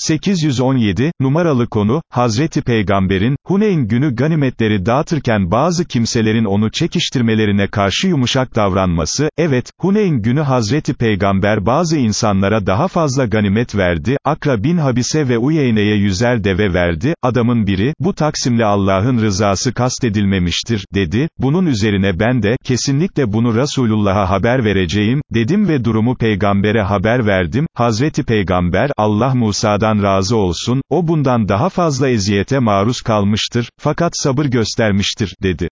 817, numaralı konu, Hazreti Peygamber'in, Huneyn günü ganimetleri dağıtırken bazı kimselerin onu çekiştirmelerine karşı yumuşak davranması, evet, Huneyn günü Hazreti Peygamber bazı insanlara daha fazla ganimet verdi, Akra bin Habise ve Uyeyne'ye yüzer deve verdi, adamın biri, bu taksimle Allah'ın rızası kastedilmemiştir, dedi, bunun üzerine ben de, kesinlikle bunu Resulullah'a haber vereceğim, dedim ve durumu peygambere haber verdim, Hazreti Peygamber, Allah Musa'dan razı olsun, o bundan daha fazla eziyete maruz kalmıştır, fakat sabır göstermiştir, dedi.